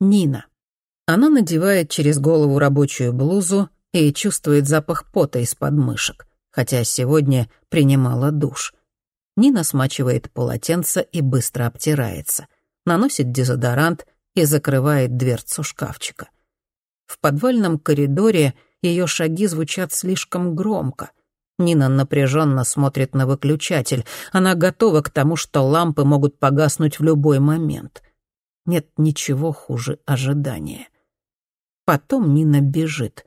Нина. Она надевает через голову рабочую блузу и чувствует запах пота из подмышек, хотя сегодня принимала душ. Нина смачивает полотенце и быстро обтирается, наносит дезодорант и закрывает дверцу шкафчика. В подвальном коридоре ее шаги звучат слишком громко. Нина напряженно смотрит на выключатель. Она готова к тому, что лампы могут погаснуть в любой момент. Нет ничего хуже ожидания. Потом Нина бежит.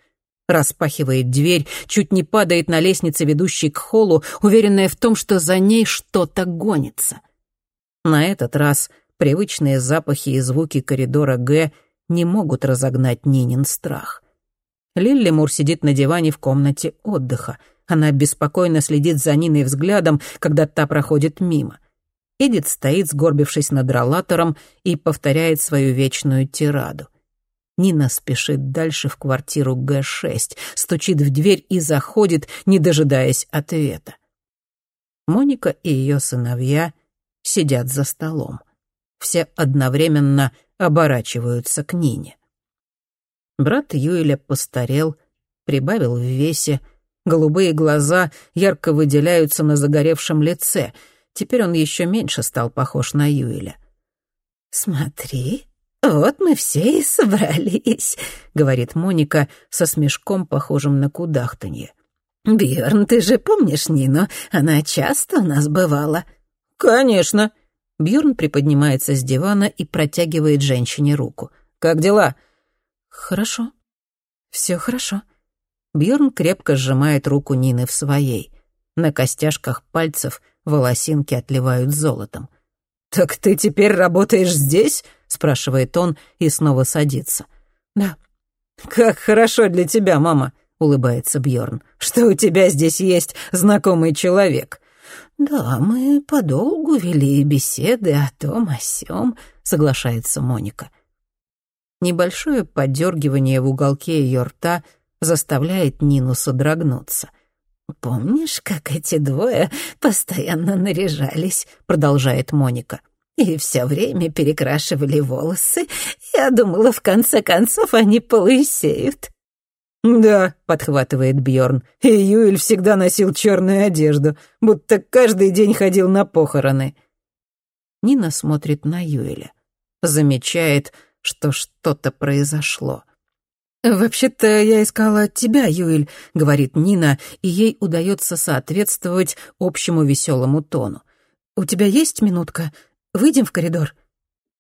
Распахивает дверь, чуть не падает на лестнице, ведущей к холлу, уверенная в том, что за ней что-то гонится. На этот раз привычные запахи и звуки коридора Г не могут разогнать Нинин страх. Лилли Мур сидит на диване в комнате отдыха. Она беспокойно следит за Ниной взглядом, когда та проходит мимо. Эдит стоит, сгорбившись над ролатором, и повторяет свою вечную тираду. Нина спешит дальше в квартиру Г-6, стучит в дверь и заходит, не дожидаясь ответа. Моника и ее сыновья сидят за столом. Все одновременно оборачиваются к Нине. Брат Юэля постарел, прибавил в весе, голубые глаза ярко выделяются на загоревшем лице. Теперь он еще меньше стал похож на Юэля. «Смотри, вот мы все и собрались», — говорит Моника со смешком, похожим на кудахтанье. «Бьерн, ты же помнишь Нину? Она часто у нас бывала». «Конечно», Бьорн приподнимается с дивана и протягивает женщине руку. «Как дела?» «Хорошо. Все хорошо». Бьорн крепко сжимает руку Нины в своей. На костяшках пальцев волосинки отливают золотом. «Так ты теперь работаешь здесь?» — спрашивает он и снова садится. «Да». «Как хорошо для тебя, мама», — улыбается Бьорн, «что у тебя здесь есть знакомый человек». «Да, мы подолгу вели беседы о том, о сём», — соглашается Моника. Небольшое подергивание в уголке ее рта заставляет Нину содрогнуться. «Помнишь, как эти двое постоянно наряжались?» — продолжает Моника. «И все время перекрашивали волосы. Я думала, в конце концов они полысеют». «Да», — подхватывает Бьорн, — «и Юэль всегда носил черную одежду, будто каждый день ходил на похороны». Нина смотрит на Юэля, замечает, что что-то произошло. «Вообще-то я искала тебя, Юэль», — говорит Нина, и ей удается соответствовать общему веселому тону. «У тебя есть минутка? Выйдем в коридор?»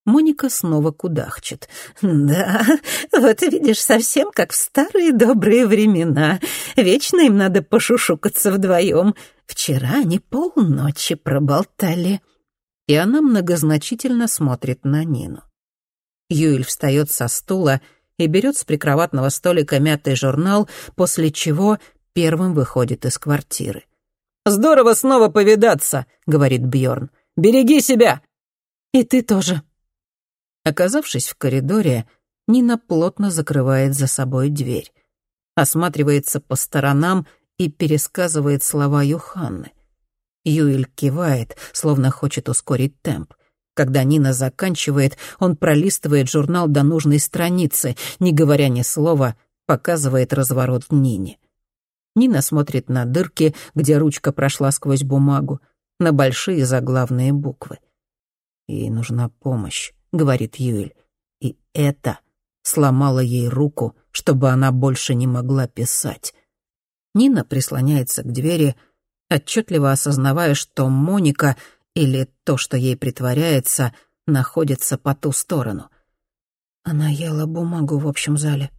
Моника снова кудахчет. «Да, вот видишь, совсем как в старые добрые времена. Вечно им надо пошушукаться вдвоем. Вчера они полночи проболтали». И она многозначительно смотрит на Нину. Юэль встает со стула и берет с прикроватного столика мятый журнал, после чего первым выходит из квартиры. «Здорово снова повидаться», — говорит Бьорн. «Береги себя!» «И ты тоже», Оказавшись в коридоре, Нина плотно закрывает за собой дверь, осматривается по сторонам и пересказывает слова Юханны. Юэль кивает, словно хочет ускорить темп. Когда Нина заканчивает, он пролистывает журнал до нужной страницы, не говоря ни слова, показывает разворот Нине. Нина смотрит на дырки, где ручка прошла сквозь бумагу, на большие заглавные буквы. Ей нужна помощь. — говорит Юэль. И это сломало ей руку, чтобы она больше не могла писать. Нина прислоняется к двери, отчетливо осознавая, что Моника, или то, что ей притворяется, находится по ту сторону. Она ела бумагу в общем зале.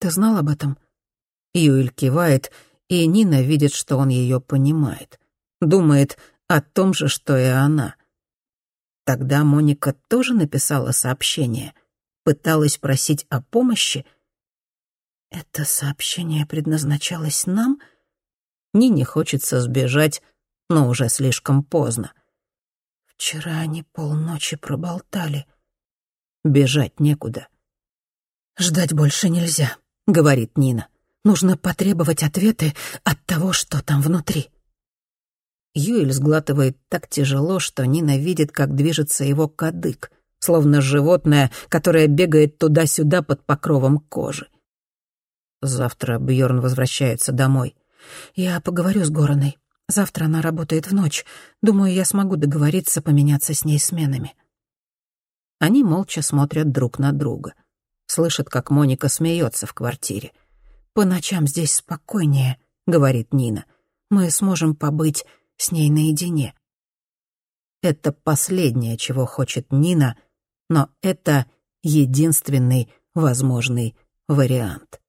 Ты знал об этом? Юэль кивает, и Нина видит, что он ее понимает. Думает о том же, что и она — Тогда Моника тоже написала сообщение, пыталась просить о помощи. Это сообщение предназначалось нам? Нине хочется сбежать, но уже слишком поздно. Вчера они полночи проболтали. Бежать некуда. «Ждать больше нельзя», — говорит Нина. «Нужно потребовать ответы от того, что там внутри». Юэль сглатывает так тяжело, что Нина видит, как движется его кадык, словно животное, которое бегает туда-сюда под покровом кожи. Завтра Бьорн возвращается домой. Я поговорю с Гороной. Завтра она работает в ночь. Думаю, я смогу договориться поменяться с ней сменами. Они молча смотрят друг на друга. Слышат, как Моника смеется в квартире. «По ночам здесь спокойнее», — говорит Нина. «Мы сможем побыть с ней наедине». Это последнее, чего хочет Нина, но это единственный возможный вариант.